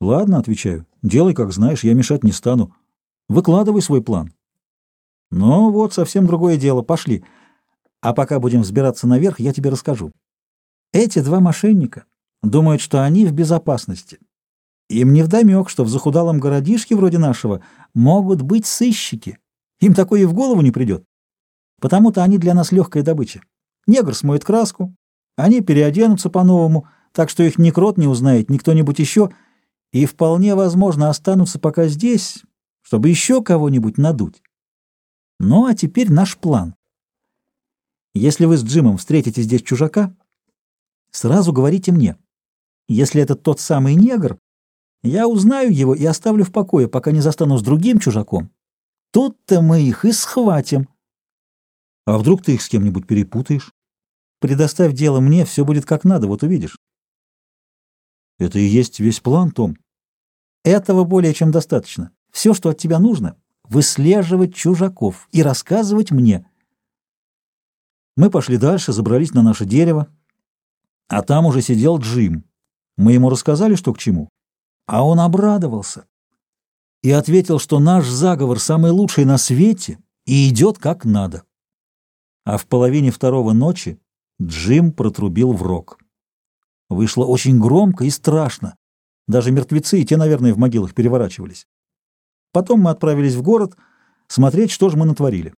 Ладно, отвечаю. Делай, как знаешь, я мешать не стану. Выкладывай свой план. Ну вот, совсем другое дело. Пошли. А пока будем взбираться наверх, я тебе расскажу. Эти два мошенника думают, что они в безопасности. Им не вдомек, что в захудалом городишке вроде нашего могут быть сыщики. Им такое и в голову не придет. Потому-то они для нас легкая добыча. Негр смоет краску, они переоденутся по-новому, так что их ни крот не узнает, ни кто-нибудь еще, и вполне возможно останутся пока здесь, чтобы еще кого-нибудь надуть. Ну, а теперь наш план. Если вы с Джимом встретите здесь чужака, сразу говорите мне. Если это тот самый негр, я узнаю его и оставлю в покое, пока не застану с другим чужаком. Тут-то мы их и схватим. А вдруг ты их с кем-нибудь перепутаешь? Предоставь дело мне, все будет как надо, вот увидишь. Это и есть весь план, Том. Этого более чем достаточно. Все, что от тебя нужно, выслеживать чужаков и рассказывать мне. Мы пошли дальше, забрались на наше дерево, а там уже сидел Джим. Мы ему рассказали, что к чему, а он обрадовался и ответил, что наш заговор самый лучший на свете и идет как надо. А в половине второго ночи Джим протрубил в рог. Вышло очень громко и страшно. Даже мертвецы и те, наверное, в могилах переворачивались. Потом мы отправились в город смотреть, что же мы натворили.